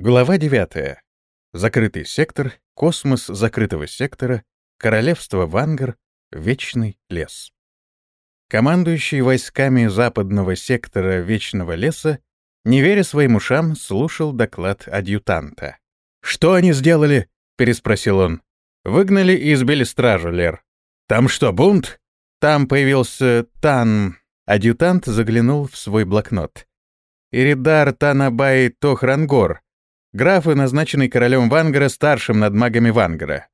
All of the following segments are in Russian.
Глава 9. Закрытый сектор, космос закрытого сектора, королевство Вангар, вечный лес. Командующий войсками западного сектора Вечного леса, не веря своим ушам, слушал доклад адъютанта. «Что они сделали?» — переспросил он. «Выгнали и избили стражу, Лер. Там что, бунт?» Там появился Тан. Адъютант заглянул в свой блокнот. Иридар Танабай Тохрангор, Граф и назначенный королем Вангара старшим над магами Вангара.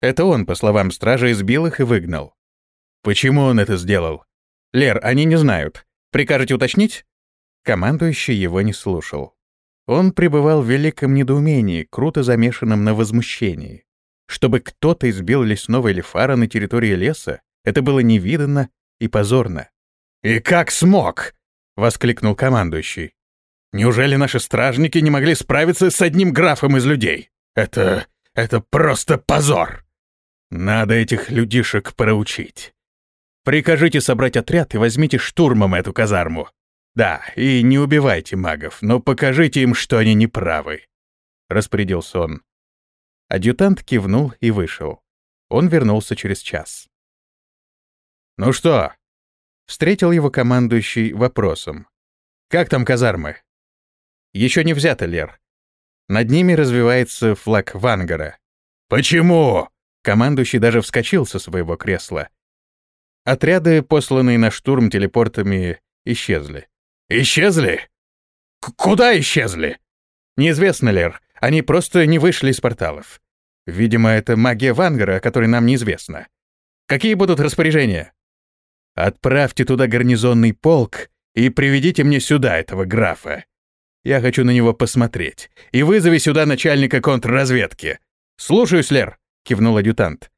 Это он, по словам стража, избил их и выгнал. Почему он это сделал? Лер, они не знают. Прикажете уточнить? Командующий его не слушал. Он пребывал в великом недоумении, круто замешанном на возмущении. Чтобы кто-то избил лесного эльфара на территории леса, это было невиданно и позорно. «И как смог?» — воскликнул командующий. Неужели наши стражники не могли справиться с одним графом из людей? Это... это просто позор! Надо этих людишек проучить. Прикажите собрать отряд и возьмите штурмом эту казарму. Да, и не убивайте магов, но покажите им, что они неправы. Распорядился он. Адъютант кивнул и вышел. Он вернулся через час. «Ну что?» — встретил его командующий вопросом. «Как там казармы?» Еще не взято, Лер. Над ними развивается флаг Вангара. «Почему?» Командующий даже вскочил со своего кресла. Отряды, посланные на штурм телепортами, исчезли. «Исчезли? К куда исчезли?» «Неизвестно, Лер. Они просто не вышли из порталов. Видимо, это магия Вангара, о которой нам неизвестно. Какие будут распоряжения?» «Отправьте туда гарнизонный полк и приведите мне сюда этого графа. Я хочу на него посмотреть. И вызови сюда начальника контрразведки. Слушаюсь, Лер, кивнул адъютант.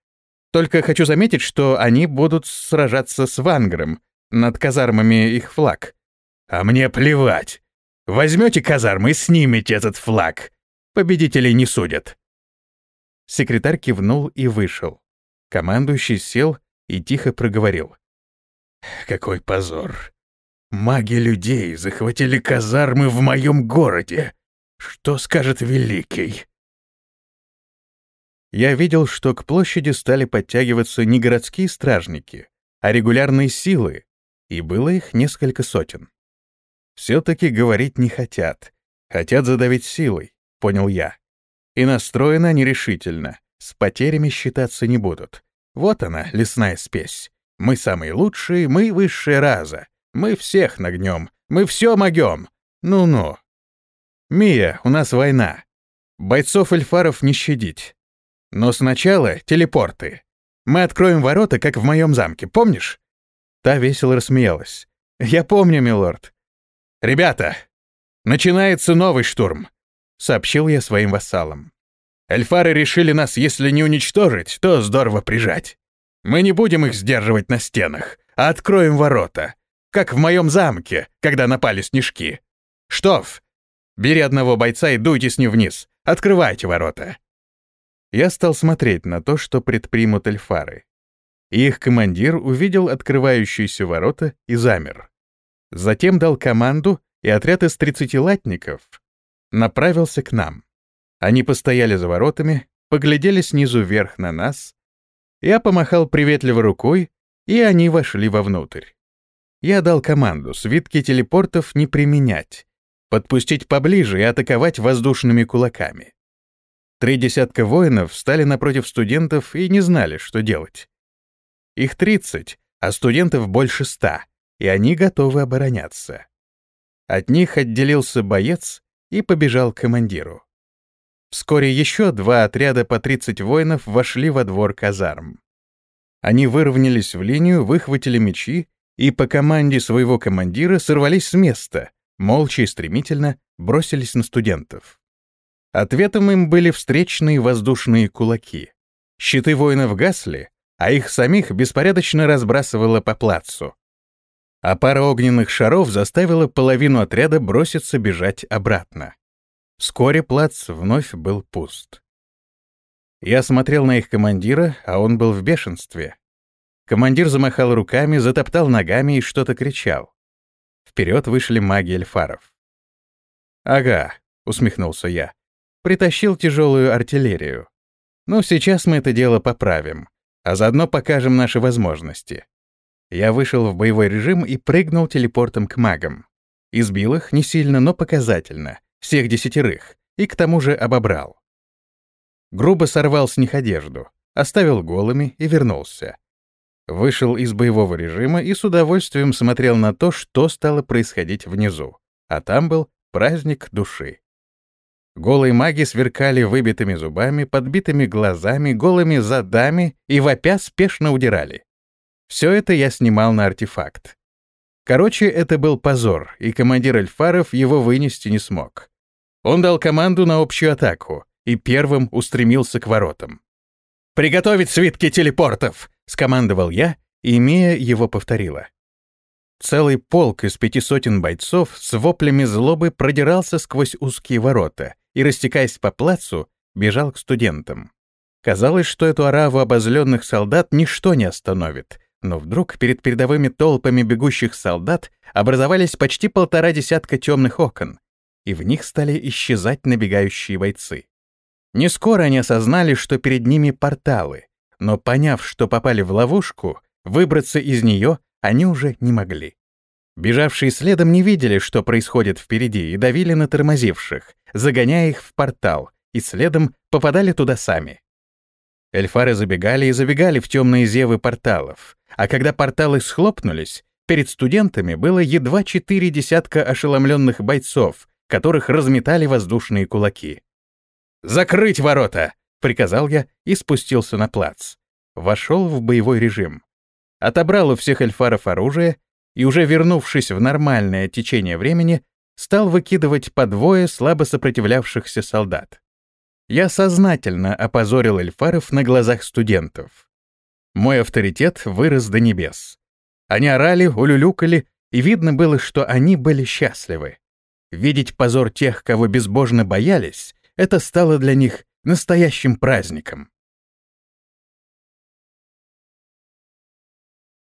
Только хочу заметить, что они будут сражаться с Вангером. Над казармами их флаг. А мне плевать. Возьмете казармы и снимете этот флаг. Победителей не судят. Секретарь кивнул и вышел. Командующий сел и тихо проговорил. «Какой позор! Маги людей захватили казармы в моем городе. Что скажет Великий? Я видел, что к площади стали подтягиваться не городские стражники, а регулярные силы, и было их несколько сотен. Все-таки говорить не хотят. Хотят задавить силой, понял я. И настроены они решительно, с потерями считаться не будут. Вот она, лесная спесь. Мы самые лучшие, мы высшая раза. Мы всех нагнем, мы все могем. Ну-ну. Мия, у нас война. Бойцов эльфаров не щадить. Но сначала телепорты. Мы откроем ворота, как в моем замке, помнишь? Та весело рассмеялась. Я помню, милорд. Ребята, начинается новый штурм, сообщил я своим вассалам. Эльфары решили нас, если не уничтожить, то здорово прижать. Мы не будем их сдерживать на стенах, а откроем ворота как в моем замке, когда напали снежки. Штоф, бери одного бойца и дуйте с ним вниз. Открывайте ворота. Я стал смотреть на то, что предпримут эльфары. их командир увидел открывающиеся ворота и замер. Затем дал команду, и отряд из 30 латников направился к нам. Они постояли за воротами, поглядели снизу вверх на нас. Я помахал приветливо рукой, и они вошли вовнутрь. Я дал команду свитки телепортов не применять, подпустить поближе и атаковать воздушными кулаками. Три десятка воинов встали напротив студентов и не знали, что делать. Их 30, а студентов больше ста, и они готовы обороняться. От них отделился боец и побежал к командиру. Вскоре еще два отряда по 30 воинов вошли во двор казарм. Они выровнялись в линию, выхватили мечи и по команде своего командира сорвались с места, молча и стремительно бросились на студентов. Ответом им были встречные воздушные кулаки. Щиты воинов гасли, а их самих беспорядочно разбрасывало по плацу. А пара огненных шаров заставила половину отряда броситься бежать обратно. Вскоре плац вновь был пуст. Я смотрел на их командира, а он был в бешенстве. Командир замахал руками, затоптал ногами и что-то кричал. Вперед вышли маги эльфаров. «Ага», — усмехнулся я, притащил тяжелую артиллерию. Ну, сейчас мы это дело поправим, а заодно покажем наши возможности. Я вышел в боевой режим и прыгнул телепортом к магам. Избил их не сильно, но показательно, всех десятерых, и к тому же обобрал. Грубо сорвал с них одежду, оставил голыми и вернулся. Вышел из боевого режима и с удовольствием смотрел на то, что стало происходить внизу. А там был праздник души. Голые маги сверкали выбитыми зубами, подбитыми глазами, голыми задами и вопя спешно удирали. Все это я снимал на артефакт. Короче, это был позор, и командир Эльфаров его вынести не смог. Он дал команду на общую атаку и первым устремился к воротам. «Приготовить свитки телепортов!» — скомандовал я, и Мия его повторила. Целый полк из пяти сотен бойцов с воплями злобы продирался сквозь узкие ворота и, растекаясь по плацу, бежал к студентам. Казалось, что эту ораву обозленных солдат ничто не остановит, но вдруг перед передовыми толпами бегущих солдат образовались почти полтора десятка темных окон, и в них стали исчезать набегающие бойцы. Не скоро они осознали, что перед ними порталы, но поняв, что попали в ловушку, выбраться из нее они уже не могли. Бежавшие следом не видели, что происходит впереди, и давили на тормозивших, загоняя их в портал, и следом попадали туда сами. Эльфары забегали и забегали в темные зевы порталов, а когда порталы схлопнулись, перед студентами было едва четыре десятка ошеломленных бойцов, которых разметали воздушные кулаки. «Закрыть ворота!» — приказал я и спустился на плац. Вошел в боевой режим. Отобрал у всех эльфаров оружие и, уже вернувшись в нормальное течение времени, стал выкидывать по двое слабо сопротивлявшихся солдат. Я сознательно опозорил эльфаров на глазах студентов. Мой авторитет вырос до небес. Они орали, улюлюкали, и видно было, что они были счастливы. Видеть позор тех, кого безбожно боялись, это стало для них настоящим праздником.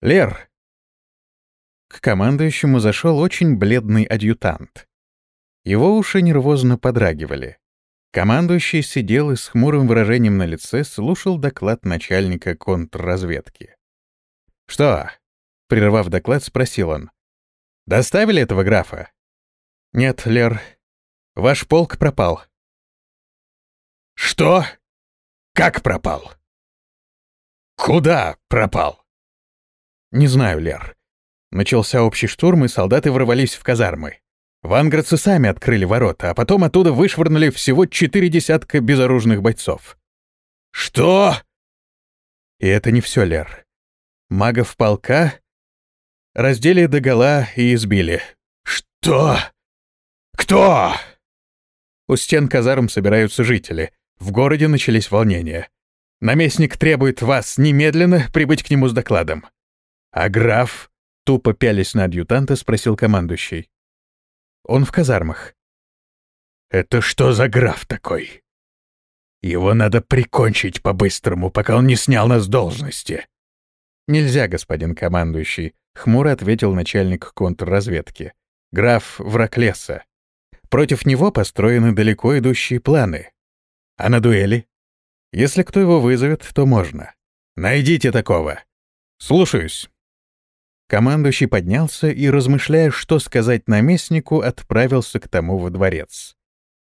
«Лер!» К командующему зашел очень бледный адъютант. Его уши нервозно подрагивали. Командующий сидел и с хмурым выражением на лице слушал доклад начальника контрразведки. «Что?» — прервав доклад, спросил он. «Доставили этого графа?» «Нет, Лер. Ваш полк пропал». «Что? Как пропал? Куда пропал?» «Не знаю, Лер. Начался общий штурм, и солдаты ворвались в казармы. Ванградцы сами открыли ворота, а потом оттуда вышвырнули всего четыре десятка безоружных бойцов. «Что?» И это не все, Лер. Магов полка раздели догола и избили. «Что? Кто?» У стен казарм собираются жители. В городе начались волнения. Наместник требует вас немедленно прибыть к нему с докладом. А граф, тупо пялись на адъютанта, спросил командующий. Он в казармах. Это что за граф такой? Его надо прикончить по-быстрому, пока он не снял нас с должности. Нельзя, господин командующий, хмуро ответил начальник контрразведки. Граф — враг леса. Против него построены далеко идущие планы. А на дуэли? Если кто его вызовет, то можно. Найдите такого. Слушаюсь. Командующий поднялся и, размышляя, что сказать наместнику, отправился к тому во дворец.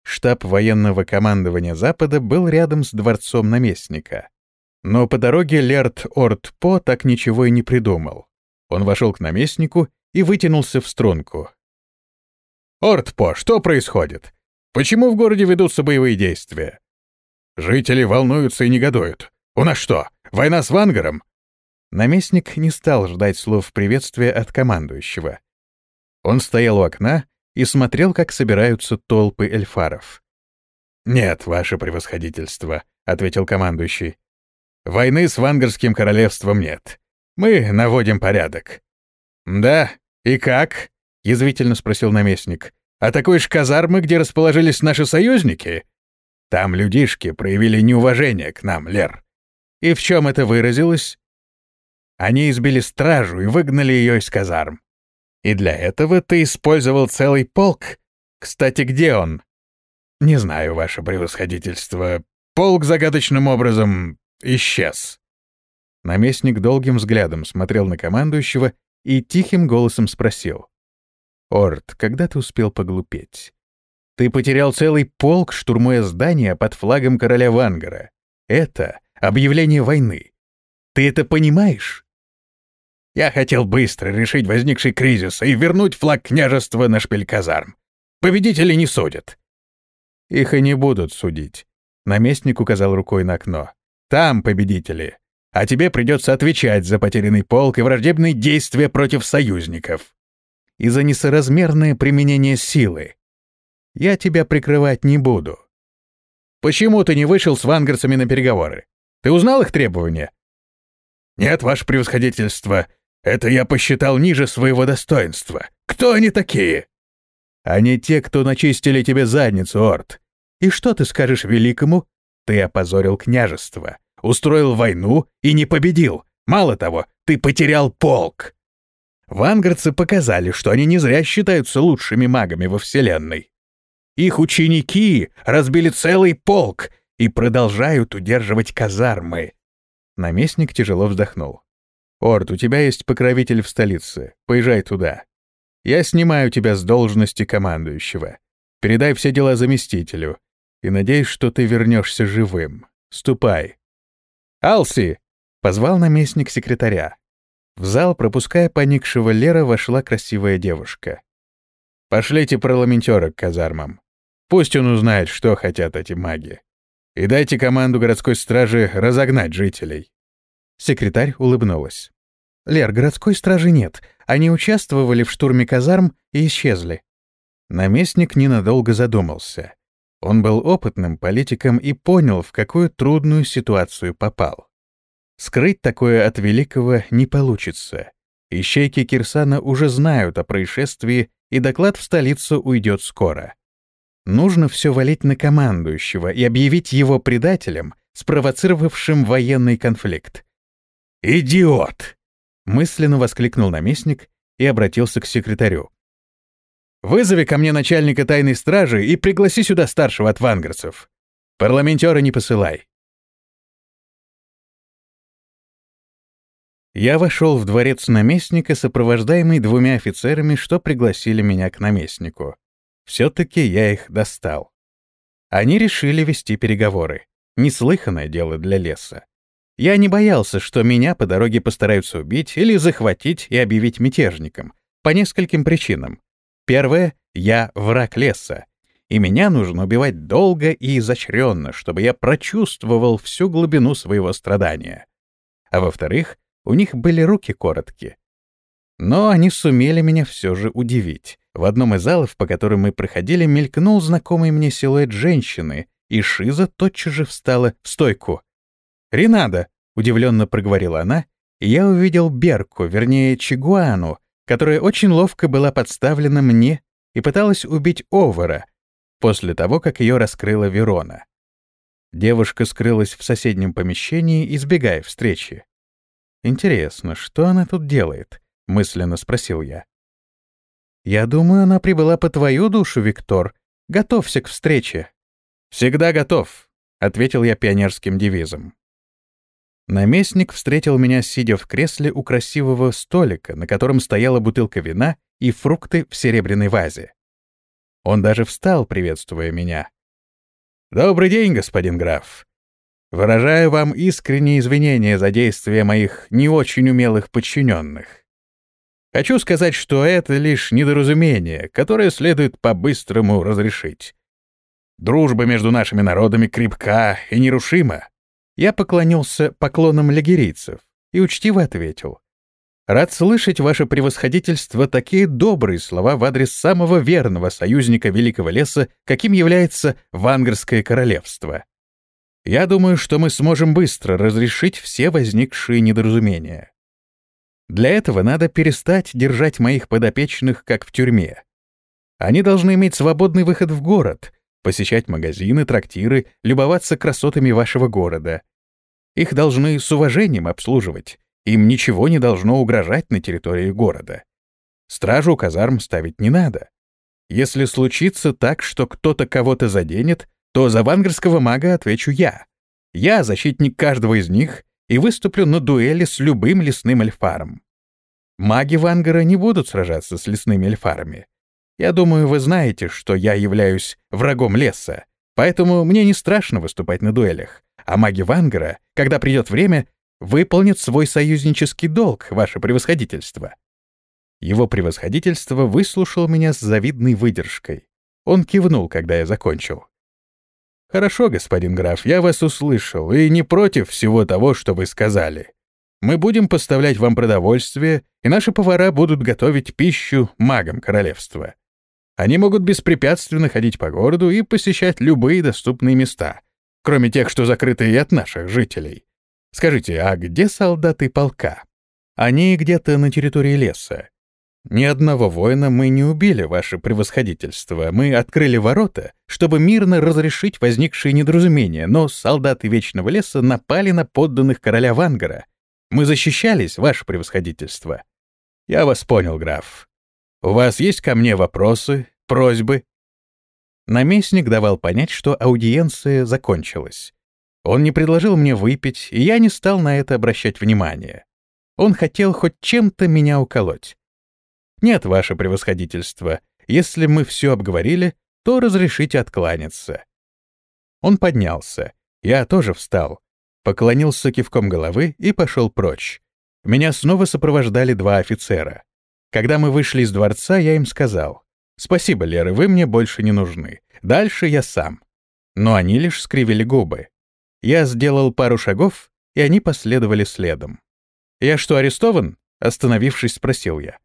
Штаб военного командования Запада был рядом с дворцом наместника. Но по дороге Лерт Орт По так ничего и не придумал. Он вошел к наместнику и вытянулся в струнку. «Орт По, что происходит? Почему в городе ведутся боевые действия? Жители волнуются и негодуют. У нас что, война с Вангаром?» Наместник не стал ждать слов приветствия от командующего. Он стоял у окна и смотрел, как собираются толпы эльфаров. «Нет, ваше превосходительство», — ответил командующий. «Войны с Вангарским королевством нет. Мы наводим порядок». «Да? И как?» — язвительно спросил наместник. «Атакуешь казармы, где расположились наши союзники?» Там людишки проявили неуважение к нам, Лер. И в чем это выразилось? Они избили стражу и выгнали ее из казарм. И для этого ты использовал целый полк. Кстати, где он? Не знаю, ваше превосходительство. Полк загадочным образом исчез. Наместник долгим взглядом смотрел на командующего и тихим голосом спросил. «Орд, когда ты успел поглупеть? Ты потерял целый полк, штурмуя здание под флагом короля Вангара. Это объявление войны. Ты это понимаешь?» Я хотел быстро решить возникший кризис и вернуть флаг княжества на шпиль казарм. Победители не судят. Их и не будут судить. Наместник указал рукой на окно. Там победители. А тебе придется отвечать за потерянный полк и враждебные действия против союзников. И за несоразмерное применение силы. Я тебя прикрывать не буду. Почему ты не вышел с вангарцами на переговоры? Ты узнал их требования? Нет, ваше превосходительство. Это я посчитал ниже своего достоинства. Кто они такие? Они те, кто начистили тебе задницу, Орд. И что ты скажешь великому? Ты опозорил княжество, устроил войну и не победил. Мало того, ты потерял полк. Вангардцы показали, что они не зря считаются лучшими магами во Вселенной. Их ученики разбили целый полк и продолжают удерживать казармы. Наместник тяжело вздохнул. «Орд, у тебя есть покровитель в столице. Поезжай туда. Я снимаю тебя с должности командующего. Передай все дела заместителю. И надеюсь, что ты вернешься живым. Ступай. «Алси!» — позвал наместник секретаря. В зал, пропуская поникшего Лера, вошла красивая девушка. «Пошлите парламентера к казармам. Пусть он узнает, что хотят эти маги. И дайте команду городской стражи разогнать жителей». Секретарь улыбнулась. «Лер, городской стражи нет. Они участвовали в штурме казарм и исчезли. Наместник ненадолго задумался. Он был опытным политиком и понял, в какую трудную ситуацию попал. Скрыть такое от Великого не получится. Ищейки Кирсана уже знают о происшествии, и доклад в столицу уйдет скоро. Нужно все валить на командующего и объявить его предателем, спровоцировавшим военный конфликт. «Идиот!» Мысленно воскликнул наместник и обратился к секретарю. «Вызови ко мне начальника тайной стражи и пригласи сюда старшего от вангарцев. Парламентера не посылай». Я вошел в дворец наместника, сопровождаемый двумя офицерами, что пригласили меня к наместнику. Все-таки я их достал. Они решили вести переговоры. Неслыханное дело для леса. Я не боялся, что меня по дороге постараются убить или захватить и объявить мятежником, по нескольким причинам. Первое — я враг леса, и меня нужно убивать долго и изощренно, чтобы я прочувствовал всю глубину своего страдания. А во-вторых, у них были руки короткие. Но они сумели меня все же удивить. В одном из залов, по которым мы проходили, мелькнул знакомый мне силуэт женщины, и Шиза тотчас же встала в стойку. «Ренада!» — удивленно проговорила она, и я увидел Берку, вернее, Чигуану, которая очень ловко была подставлена мне и пыталась убить Овара после того, как ее раскрыла Верона. Девушка скрылась в соседнем помещении, избегая встречи. «Интересно, что она тут делает?» — мысленно спросил я. «Я думаю, она прибыла по твою душу, Виктор. Готовься к встрече». «Всегда готов», — ответил я пионерским девизом. Наместник встретил меня, сидя в кресле у красивого столика, на котором стояла бутылка вина и фрукты в серебряной вазе. Он даже встал, приветствуя меня. «Добрый день, господин граф. Выражаю вам искренние извинения за действия моих не очень умелых подчиненных. Хочу сказать, что это лишь недоразумение, которое следует по-быстрому разрешить. Дружба между нашими народами крепка и нерушима. Я поклонился поклонам легерийцев и учтиво ответил. «Рад слышать, ваше превосходительство, такие добрые слова в адрес самого верного союзника Великого Леса, каким является Вангарское королевство. Я думаю, что мы сможем быстро разрешить все возникшие недоразумения. Для этого надо перестать держать моих подопечных как в тюрьме. Они должны иметь свободный выход в город, посещать магазины, трактиры, любоваться красотами вашего города. Их должны с уважением обслуживать, им ничего не должно угрожать на территории города. Стражу казарм ставить не надо. Если случится так, что кто-то кого-то заденет, то за вангарского мага отвечу я. Я защитник каждого из них и выступлю на дуэли с любым лесным эльфаром. Маги Вангара не будут сражаться с лесными эльфарами. Я думаю, вы знаете, что я являюсь врагом леса, поэтому мне не страшно выступать на дуэлях. А маги Вангара, когда придет время, выполнят свой союзнический долг, ваше превосходительство. Его превосходительство выслушал меня с завидной выдержкой. Он кивнул, когда я закончил. «Хорошо, господин граф, я вас услышал, и не против всего того, что вы сказали. Мы будем поставлять вам продовольствие, и наши повара будут готовить пищу магам королевства. Они могут беспрепятственно ходить по городу и посещать любые доступные места, кроме тех, что закрыты и от наших жителей. Скажите, а где солдаты полка? Они где-то на территории леса. Ни одного воина мы не убили, ваше превосходительство. Мы открыли ворота, чтобы мирно разрешить возникшие недоразумения, но солдаты Вечного леса напали на подданных короля Вангара. Мы защищались, ваше превосходительство. Я вас понял, граф. У вас есть ко мне вопросы, просьбы? Наместник давал понять, что аудиенция закончилась. Он не предложил мне выпить, и я не стал на это обращать внимание. Он хотел хоть чем-то меня уколоть. «Нет, ваше превосходительство, если мы все обговорили, то разрешите откланяться». Он поднялся. Я тоже встал. Поклонился кивком головы и пошел прочь. Меня снова сопровождали два офицера. Когда мы вышли из дворца, я им сказал, «Спасибо, Лера, вы мне больше не нужны. Дальше я сам». Но они лишь скривили губы. Я сделал пару шагов, и они последовали следом. «Я что, арестован?» — остановившись, спросил я.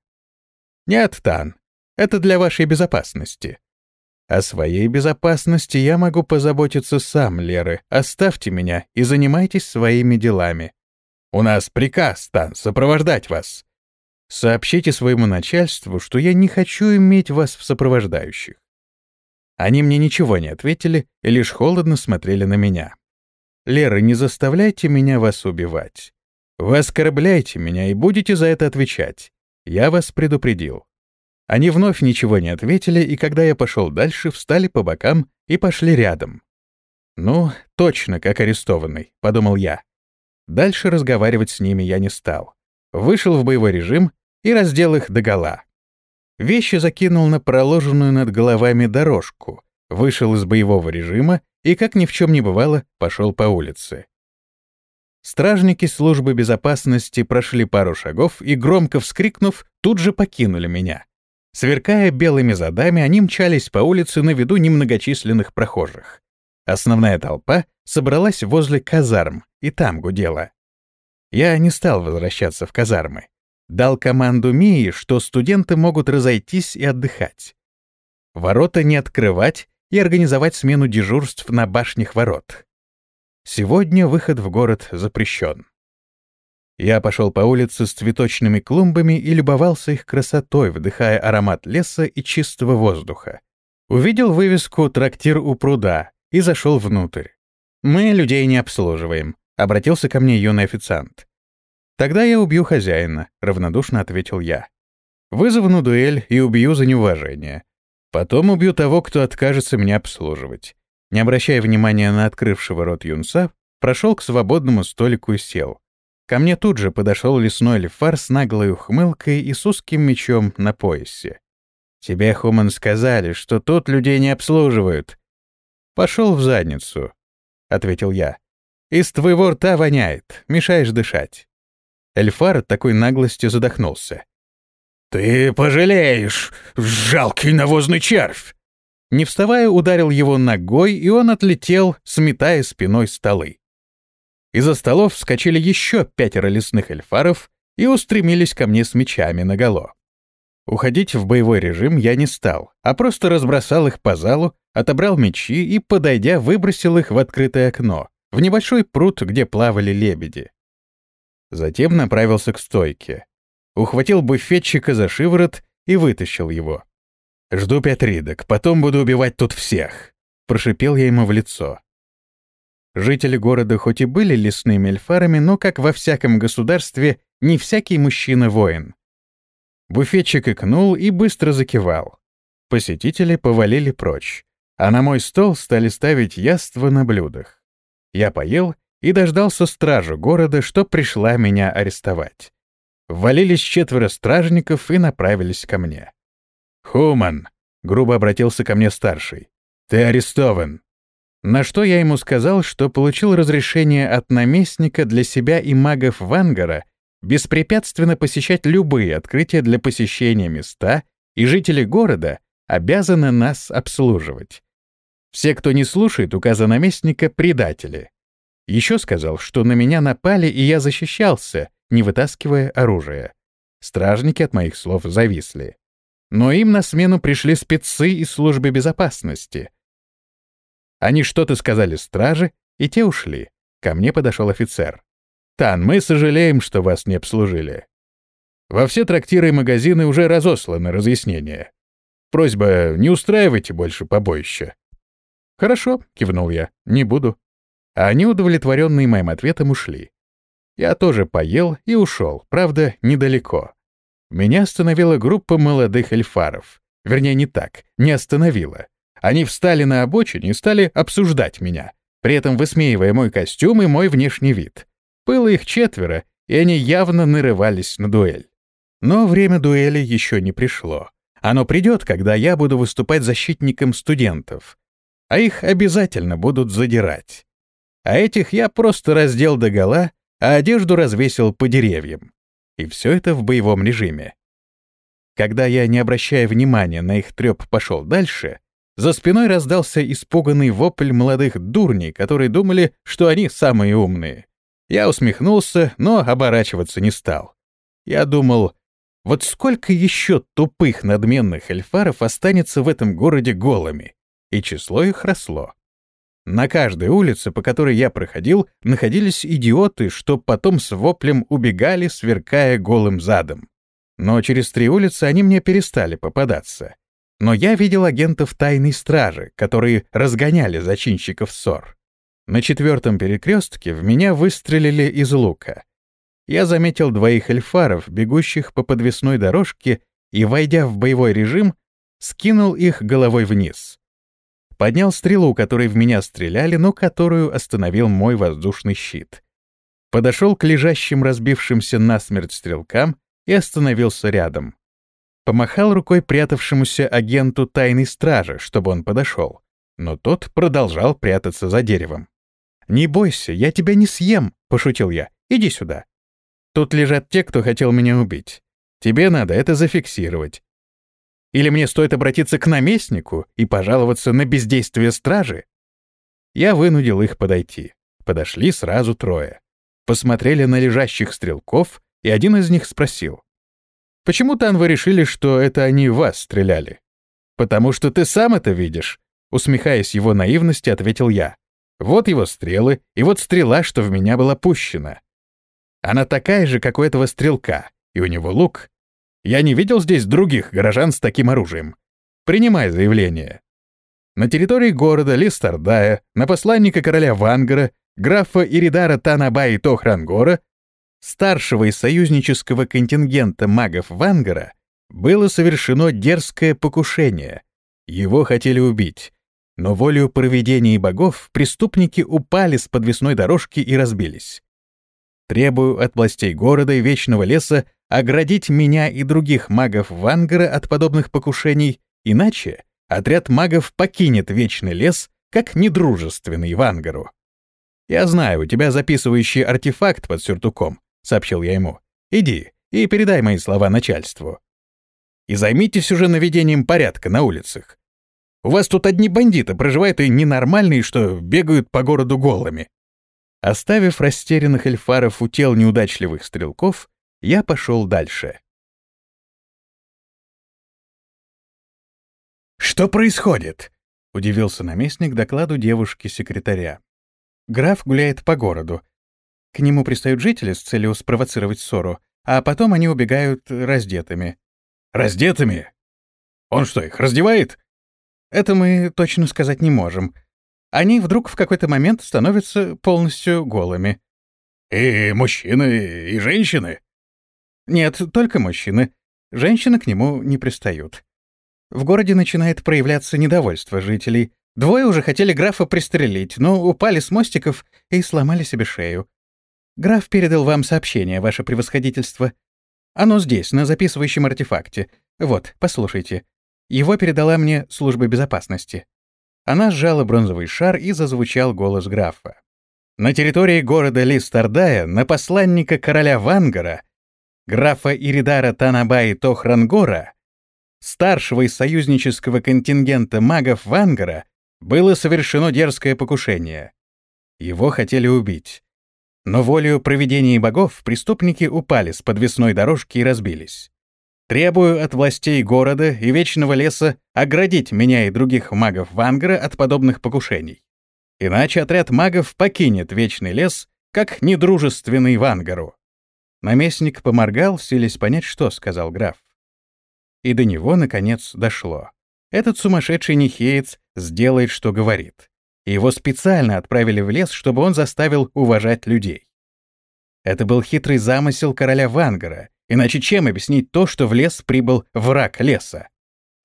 «Нет, Тан, это для вашей безопасности». «О своей безопасности я могу позаботиться сам, Леры. Оставьте меня и занимайтесь своими делами. У нас приказ, Тан, сопровождать вас. Сообщите своему начальству, что я не хочу иметь вас в сопровождающих». Они мне ничего не ответили и лишь холодно смотрели на меня. «Лера, не заставляйте меня вас убивать. Вы оскорбляете меня и будете за это отвечать. Я вас предупредил. Они вновь ничего не ответили, и когда я пошел дальше, встали по бокам и пошли рядом. «Ну, точно, как арестованный», — подумал я. Дальше разговаривать с ними я не стал. Вышел в боевой режим и раздел их догола. Вещи закинул на проложенную над головами дорожку, вышел из боевого режима и, как ни в чем не бывало, пошел по улице. Стражники службы безопасности прошли пару шагов и, громко вскрикнув, тут же покинули меня. Сверкая белыми задами, они мчались по улице на виду немногочисленных прохожих. Основная толпа собралась возле казарм, и там гудела. Я не стал возвращаться в казармы. Дал команду Мии, что студенты могут разойтись и отдыхать. Ворота не открывать и организовать смену дежурств на башнях ворот. Сегодня выход в город запрещен. Я пошел по улице с цветочными клумбами и любовался их красотой, вдыхая аромат леса и чистого воздуха. Увидел вывеску «Трактир у пруда» и зашел внутрь. «Мы людей не обслуживаем», — обратился ко мне юный официант. «Тогда я убью хозяина», — равнодушно ответил я. «Вызову на дуэль и убью за неуважение. Потом убью того, кто откажется меня обслуживать. Не обращая внимания на открывшего рот юнца, прошел к свободному столику и сел. Ко мне тут же подошел лесной лефар с наглой ухмылкой и с узким мечом на поясе. «Тебе, Хуман, сказали, что тут людей не обслуживают». «Пошел в задницу», — ответил я. «Из твоего рта воняет, мешаешь дышать». Эльфар от такой наглости задохнулся. «Ты пожалеешь, жалкий навозный червь!» Не вставая, ударил его ногой, и он отлетел, сметая спиной столы. Из-за столов вскочили еще пятеро лесных эльфаров и устремились ко мне с мечами наголо. Уходить в боевой режим я не стал, а просто разбросал их по залу, отобрал мечи и, подойдя, выбросил их в открытое окно, в небольшой пруд, где плавали лебеди. Затем направился к стойке. Ухватил буфетчика за шиворот и вытащил его. «Жду пять ридок, потом буду убивать тут всех», — прошипел я ему в лицо. Жители города хоть и были лесными эльфарами, но, как во всяком государстве, не всякий мужчина воин. Буфетчик икнул и быстро закивал. Посетители повалили прочь, а на мой стол стали ставить яства на блюдах. Я поел и дождался стражу города, что пришла меня арестовать. Ввалились четверо стражников и направились ко мне. «Хуман», — грубо обратился ко мне старший, — «ты арестован». На что я ему сказал, что получил разрешение от наместника для себя и магов Вангара беспрепятственно посещать любые открытия для посещения места, и жители города обязаны нас обслуживать. Все, кто не слушает указа наместника, предатели. Еще сказал, что на меня напали, и я защищался, не вытаскивая оружие. Стражники от моих слов зависли. Но им на смену пришли спецы из службы безопасности. Они что-то сказали страже, и те ушли. Ко мне подошел офицер. «Тан, мы сожалеем, что вас не обслужили. Во все трактиры и магазины уже разосланы разъяснения. Просьба, не устраивайте больше побоища». «Хорошо», — кивнул я, — «не буду». А они, удовлетворенные моим ответом, ушли. Я тоже поел и ушел, правда, недалеко. Меня остановила группа молодых эльфаров. Вернее, не так, не остановила. Они встали на обочине и стали обсуждать меня, при этом высмеивая мой костюм и мой внешний вид. Было их четверо, и они явно нарывались на дуэль. Но время дуэли еще не пришло. Оно придет, когда я буду выступать защитником студентов. А их обязательно будут задирать. А этих я просто раздел догола, а одежду развесил по деревьям. И все это в боевом режиме. Когда я, не обращая внимания на их треп, пошел дальше, за спиной раздался испуганный вопль молодых дурней, которые думали, что они самые умные. Я усмехнулся, но оборачиваться не стал. Я думал, вот сколько еще тупых надменных эльфаров останется в этом городе голыми? И число их росло. На каждой улице, по которой я проходил, находились идиоты, что потом с воплем убегали, сверкая голым задом. Но через три улицы они мне перестали попадаться. Но я видел агентов тайной стражи, которые разгоняли зачинщиков ссор. На четвертом перекрестке в меня выстрелили из лука я заметил двоих эльфаров, бегущих по подвесной дорожке, и, войдя в боевой режим, скинул их головой вниз. Поднял стрелу, которой в меня стреляли, но которую остановил мой воздушный щит. Подошел к лежащим разбившимся насмерть стрелкам и остановился рядом. Помахал рукой прятавшемуся агенту тайной стражи, чтобы он подошел, но тот продолжал прятаться за деревом. «Не бойся, я тебя не съем», — пошутил я. «Иди сюда». Тут лежат те, кто хотел меня убить. Тебе надо это зафиксировать. Или мне стоит обратиться к наместнику и пожаловаться на бездействие стражи? Я вынудил их подойти. Подошли сразу трое. Посмотрели на лежащих стрелков, и один из них спросил. «Почему-то вы решили, что это они вас стреляли?» «Потому что ты сам это видишь», — усмехаясь его наивности, ответил я. «Вот его стрелы, и вот стрела, что в меня была пущена. Она такая же, как у этого стрелка, и у него лук. Я не видел здесь других горожан с таким оружием. Принимай заявление. На территории города Листардая, на посланника короля Вангара, графа Иридара Танабаи Тохрангора, старшего из союзнического контингента магов Вангара, было совершено дерзкое покушение. Его хотели убить. Но волею проведения богов преступники упали с подвесной дорожки и разбились. Требую от властей города и Вечного леса оградить меня и других магов Вангара от подобных покушений, иначе отряд магов покинет Вечный лес как недружественный Вангару. «Я знаю, у тебя записывающий артефакт под сюртуком», — сообщил я ему. «Иди и передай мои слова начальству. И займитесь уже наведением порядка на улицах. У вас тут одни бандиты проживают и ненормальные, что бегают по городу голыми. Оставив растерянных эльфаров у тел неудачливых стрелков, я пошел дальше. «Что происходит?» — удивился наместник докладу девушки-секретаря. «Граф гуляет по городу. К нему пристают жители с целью спровоцировать ссору, а потом они убегают раздетыми». «Раздетыми? Он что, их раздевает?» «Это мы точно сказать не можем они вдруг в какой-то момент становятся полностью голыми. «И мужчины, и женщины?» «Нет, только мужчины. Женщины к нему не пристают. В городе начинает проявляться недовольство жителей. Двое уже хотели графа пристрелить, но упали с мостиков и сломали себе шею. Граф передал вам сообщение, ваше превосходительство. Оно здесь, на записывающем артефакте. Вот, послушайте. Его передала мне служба безопасности. Она сжала бронзовый шар и зазвучал голос графа. На территории города Листардая на посланника короля Вангара, графа Иридара Танабаи Тохрангора, старшего из союзнического контингента магов Вангара, было совершено дерзкое покушение. Его хотели убить. Но волею проведения богов преступники упали с подвесной дорожки и разбились. Требую от властей города и Вечного леса оградить меня и других магов Вангара от подобных покушений. Иначе отряд магов покинет Вечный лес, как недружественный Вангару. Наместник поморгал, силясь понять, что сказал граф. И до него, наконец, дошло. Этот сумасшедший нехеец сделает, что говорит. Его специально отправили в лес, чтобы он заставил уважать людей. Это был хитрый замысел короля Вангара, иначе чем объяснить то, что в лес прибыл враг леса?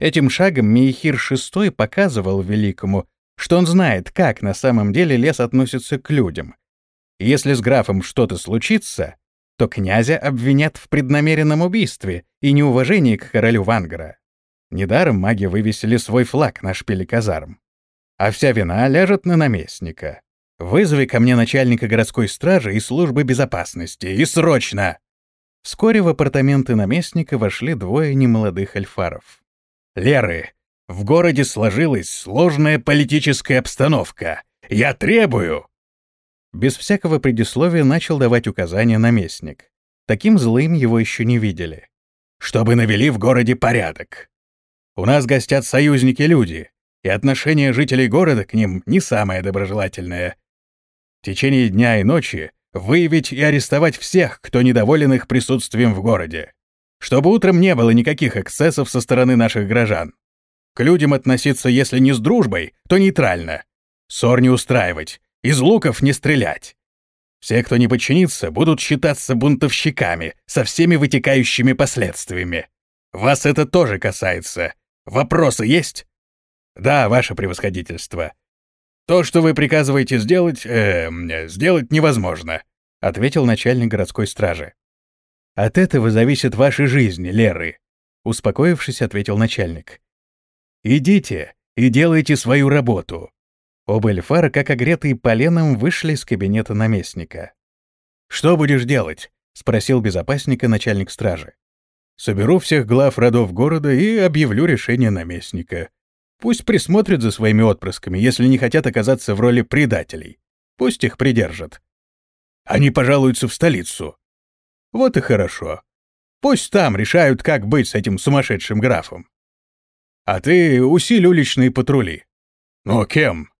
Этим шагом Мейхир VI показывал Великому, что он знает, как на самом деле лес относится к людям. если с графом что-то случится, то князя обвинят в преднамеренном убийстве и неуважении к королю Вангара. Недаром маги вывесили свой флаг на шпиле казарм. А вся вина ляжет на наместника. Вызови ко мне начальника городской стражи и службы безопасности, и срочно!» Вскоре в апартаменты наместника вошли двое немолодых эльфаров. «Леры, в городе сложилась сложная политическая обстановка. Я требую!» Без всякого предисловия начал давать указания наместник. Таким злым его еще не видели. «Чтобы навели в городе порядок. У нас гостят союзники-люди, и отношение жителей города к ним не самое доброжелательное. В течение дня и ночи выявить и арестовать всех, кто недоволен их присутствием в городе. Чтобы утром не было никаких эксцессов со стороны наших горожан. К людям относиться, если не с дружбой, то нейтрально. Ссор не устраивать, из луков не стрелять. Все, кто не подчинится, будут считаться бунтовщиками со всеми вытекающими последствиями. Вас это тоже касается. Вопросы есть? Да, ваше превосходительство. То, что вы приказываете сделать, э, сделать невозможно, ответил начальник городской стражи. От этого зависит ваша жизнь, Леры, успокоившись, ответил начальник. Идите и делайте свою работу». Оба эльфара, как огретые поленом, вышли из кабинета наместника. «Что будешь делать?» — спросил безопасника начальник стражи. «Соберу всех глав родов города и объявлю решение наместника. Пусть присмотрят за своими отпрысками, если не хотят оказаться в роли предателей. Пусть их придержат. Они пожалуются в столицу. Вот и хорошо. Пусть там решают, как быть с этим сумасшедшим графом. А ты усиль уличные патрули. Ну, кем?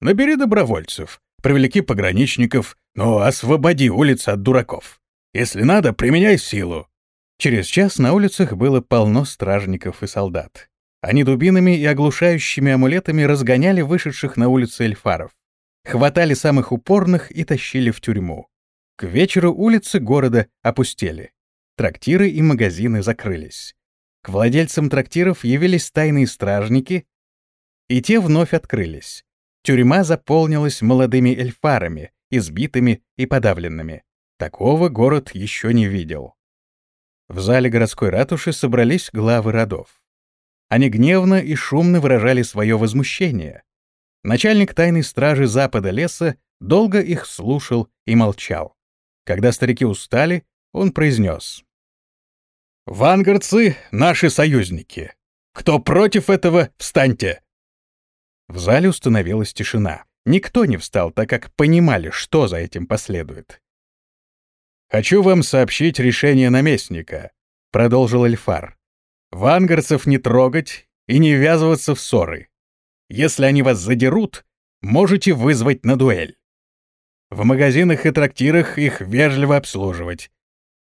Набери добровольцев, привлеки пограничников, но освободи улицы от дураков. Если надо, применяй силу. Через час на улицах было полно стражников и солдат. Они дубинами и оглушающими амулетами разгоняли вышедших на улицы эльфаров. Хватали самых упорных и тащили в тюрьму. К вечеру улицы города опустели. Трактиры и магазины закрылись. К владельцам трактиров явились тайные стражники, и те вновь открылись. Тюрьма заполнилась молодыми эльфарами, избитыми и подавленными. Такого город еще не видел. В зале городской ратуши собрались главы родов. Они гневно и шумно выражали свое возмущение. Начальник тайной стражи запада леса долго их слушал и молчал. Когда старики устали, он произнес. Вангардцы — наши союзники. Кто против этого, встаньте!» В зале установилась тишина. Никто не встал, так как понимали, что за этим последует. «Хочу вам сообщить решение наместника», — продолжил Эльфар. «Вангардцев не трогать и не ввязываться в ссоры. Если они вас задерут, можете вызвать на дуэль. В магазинах и трактирах их вежливо обслуживать,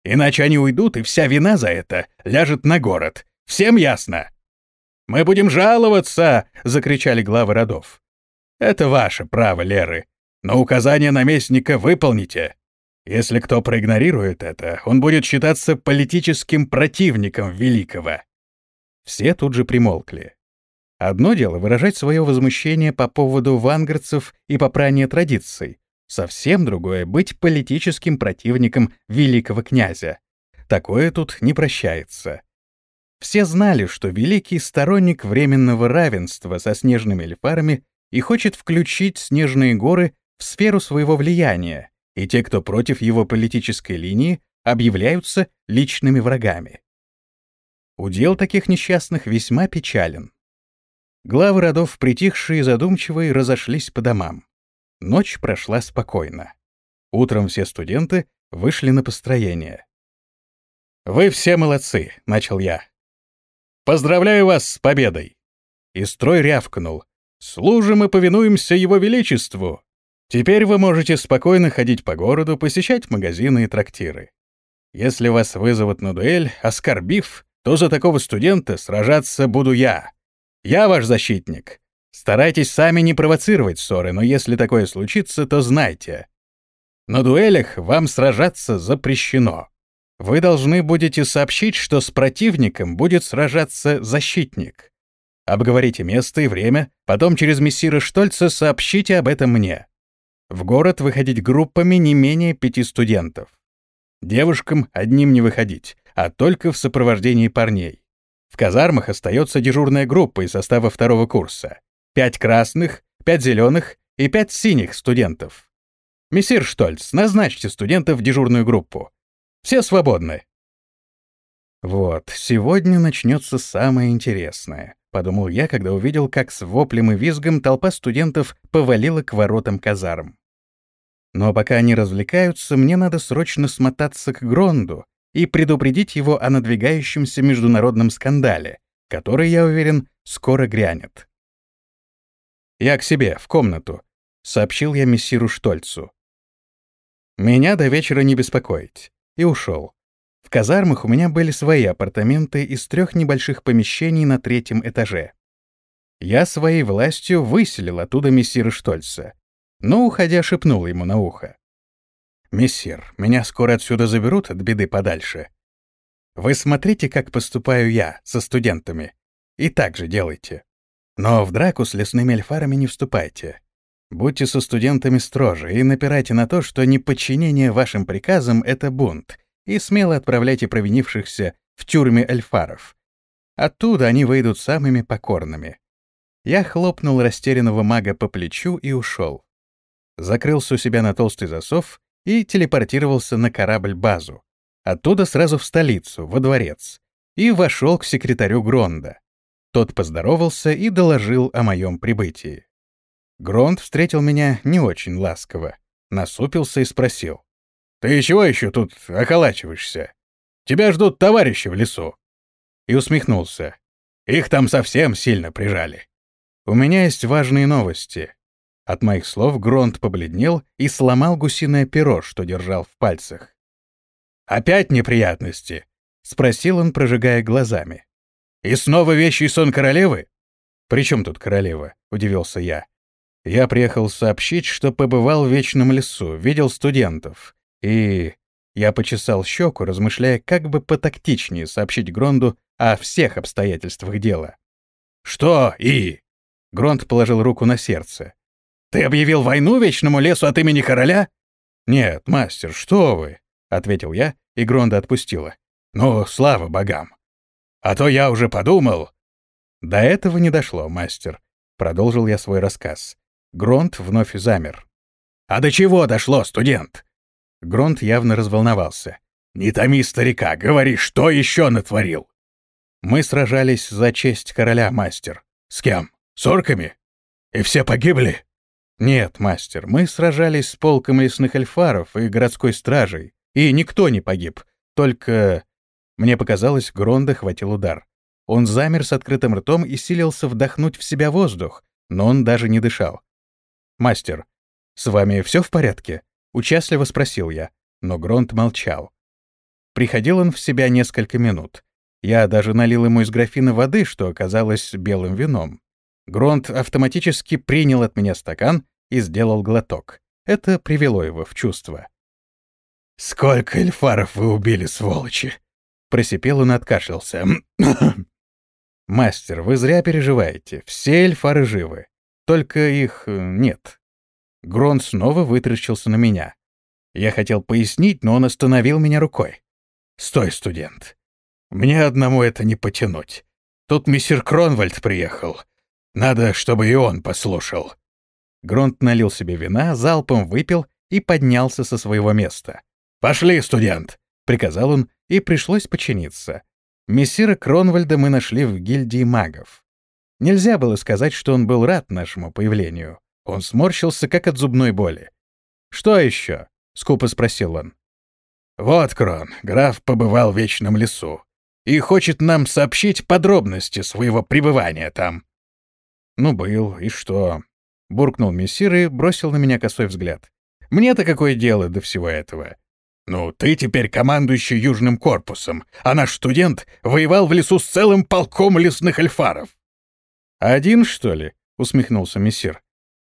Иначе они уйдут, и вся вина за это ляжет на город. Всем ясно?» «Мы будем жаловаться!» — закричали главы родов. «Это ваше право, Леры, но указания наместника выполните. Если кто проигнорирует это, он будет считаться политическим противником Великого». Все тут же примолкли. Одно дело выражать свое возмущение по поводу вангарцев и попрания традиций, совсем другое — быть политическим противником великого князя. Такое тут не прощается. Все знали, что великий сторонник временного равенства со снежными эльфарами и хочет включить снежные горы в сферу своего влияния, и те, кто против его политической линии, объявляются личными врагами. Удел таких несчастных весьма печален. Главы родов, притихшие и задумчивые, разошлись по домам. Ночь прошла спокойно. Утром все студенты вышли на построение. «Вы все молодцы», — начал я. «Поздравляю вас с победой!» И строй рявкнул. «Служим и повинуемся Его Величеству!» Теперь вы можете спокойно ходить по городу, посещать магазины и трактиры. Если вас вызовут на дуэль, оскорбив, то за такого студента сражаться буду я. Я ваш защитник. Старайтесь сами не провоцировать ссоры, но если такое случится, то знайте. На дуэлях вам сражаться запрещено. Вы должны будете сообщить, что с противником будет сражаться защитник. Обговорите место и время, потом через мессира Штольца сообщите об этом мне. В город выходить группами не менее пяти студентов. Девушкам одним не выходить, а только в сопровождении парней. В казармах остается дежурная группа из состава второго курса. Пять красных, пять зеленых и пять синих студентов. Мессир Штольц, назначьте студентов в дежурную группу. Все свободны. Вот, сегодня начнется самое интересное, подумал я, когда увидел, как с воплем и визгом толпа студентов повалила к воротам казарм. Но пока они развлекаются, мне надо срочно смотаться к Гронду и предупредить его о надвигающемся международном скандале, который, я уверен, скоро грянет. «Я к себе, в комнату», — сообщил я мессиру Штольцу. «Меня до вечера не беспокоить», и ушел. В казармах у меня были свои апартаменты из трех небольших помещений на третьем этаже. Я своей властью выселил оттуда мессира Штольца, но, уходя, шепнул ему на ухо. «Мессир, меня скоро отсюда заберут от беды подальше. Вы смотрите, как поступаю я со студентами, и так же делайте. Но в драку с лесными эльфарами не вступайте. Будьте со студентами строже и напирайте на то, что неподчинение вашим приказам — это бунт, и смело отправляйте провинившихся в тюрьме эльфаров. Оттуда они выйдут самыми покорными. Я хлопнул растерянного мага по плечу и ушел. Закрылся у себя на толстый засов и телепортировался на корабль-базу. Оттуда сразу в столицу, во дворец. И вошел к секретарю Гронда. Тот поздоровался и доложил о моем прибытии. Гронд встретил меня не очень ласково, насупился и спросил. «Ты чего еще тут околачиваешься? Тебя ждут товарищи в лесу». И усмехнулся. «Их там совсем сильно прижали. У меня есть важные новости. От моих слов Гронт побледнел и сломал гусиное перо, что держал в пальцах. «Опять неприятности?» — спросил он, прожигая глазами. «И снова вещий сон королевы?» «При чем тут королева?» — удивился я. «Я приехал сообщить, что побывал в Вечном лесу, видел студентов. И...» Я почесал щеку, размышляя, как бы потактичнее сообщить Гронду о всех обстоятельствах дела. «Что «и»?» Гронд положил руку на сердце. Ты объявил войну Вечному лесу от имени короля? Нет, мастер, что вы? ответил я, и Гронда отпустила. Ну, слава богам. А то я уже подумал. До этого не дошло, мастер, продолжил я свой рассказ. Гронд вновь замер. А до чего дошло, студент? Гронд явно разволновался. Не томи старика, говори, что еще натворил? Мы сражались за честь короля, мастер. С кем? С орками? И все погибли? «Нет, мастер, мы сражались с полком лесных эльфаров и городской стражей, и никто не погиб. Только...» Мне показалось, Гронда хватил удар. Он замер с открытым ртом и силился вдохнуть в себя воздух, но он даже не дышал. «Мастер, с вами все в порядке?» — участливо спросил я, но Гронд молчал. Приходил он в себя несколько минут. Я даже налил ему из графина воды, что оказалось белым вином. Гронт автоматически принял от меня стакан и сделал глоток. Это привело его в чувство. «Сколько эльфаров вы убили, сволочи!» Просипел он и откашлялся. «Мастер, вы зря переживаете. Все эльфары живы. Только их э, нет». Грон снова вытращился на меня. Я хотел пояснить, но он остановил меня рукой. «Стой, студент. Мне одному это не потянуть. Тут мистер Кронвальд приехал. Надо, чтобы и он послушал». Гронт налил себе вина, залпом выпил и поднялся со своего места. «Пошли, студент!» — приказал он, и пришлось подчиниться. Мессира Кронвальда мы нашли в гильдии магов. Нельзя было сказать, что он был рад нашему появлению. Он сморщился, как от зубной боли. «Что еще?» — скупо спросил он. «Вот, Крон, граф побывал в Вечном лесу и хочет нам сообщить подробности своего пребывания там». «Ну, был, и что?» — буркнул мессир и бросил на меня косой взгляд. «Мне-то какое дело до всего этого? «Ну, ты теперь командующий Южным корпусом, а наш студент воевал в лесу с целым полком лесных эльфаров». «Один, что ли?» — усмехнулся мессир.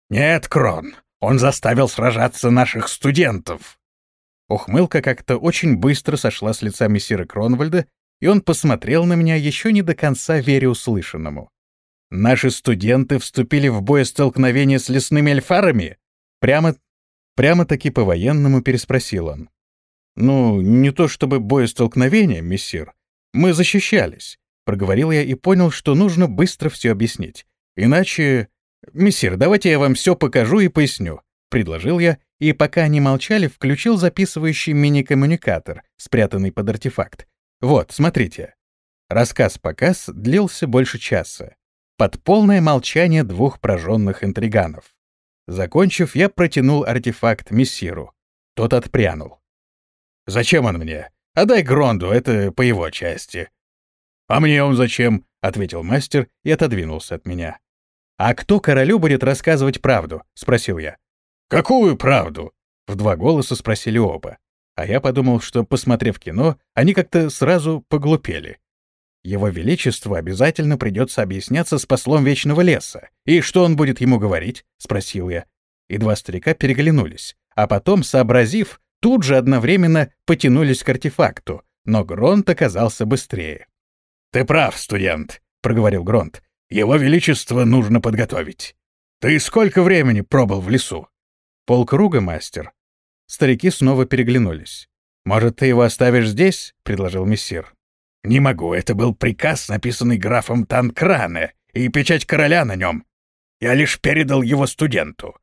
«Нет, Крон, он заставил сражаться наших студентов». Ухмылка как-то очень быстро сошла с лица мессира Кронвальда, и он посмотрел на меня еще не до конца веря услышанному. «Наши студенты вступили в боестолкновение с лесными эльфарами?» Прямо, прямо-таки по-военному переспросил он. «Ну, не то чтобы боестолкновение, мессир. Мы защищались», — проговорил я и понял, что нужно быстро все объяснить. «Иначе...» «Мессир, давайте я вам все покажу и поясню», — предложил я, и пока они молчали, включил записывающий мини-коммуникатор, спрятанный под артефакт. «Вот, смотрите». Рассказ-показ длился больше часа. Под полное молчание двух прожженных интриганов. Закончив, я протянул артефакт мессиру. Тот отпрянул. Зачем он мне? Отдай Гронду, это по его части. А мне он зачем? ответил мастер и отодвинулся от меня. А кто королю будет рассказывать правду? спросил я. Какую правду? в два голоса спросили оба. А я подумал, что, посмотрев кино, они как-то сразу поглупели. Его Величество обязательно придется объясняться с послом Вечного Леса. И что он будет ему говорить? — спросил я. И два старика переглянулись. А потом, сообразив, тут же одновременно потянулись к артефакту, но Гронт оказался быстрее. «Ты прав, студент», — проговорил Гронт. «Его Величество нужно подготовить. Ты сколько времени пробыл в лесу?» «Полкруга, мастер». Старики снова переглянулись. «Может, ты его оставишь здесь?» — предложил мессир. «Не могу, это был приказ, написанный графом Танкране, и печать короля на нем. Я лишь передал его студенту».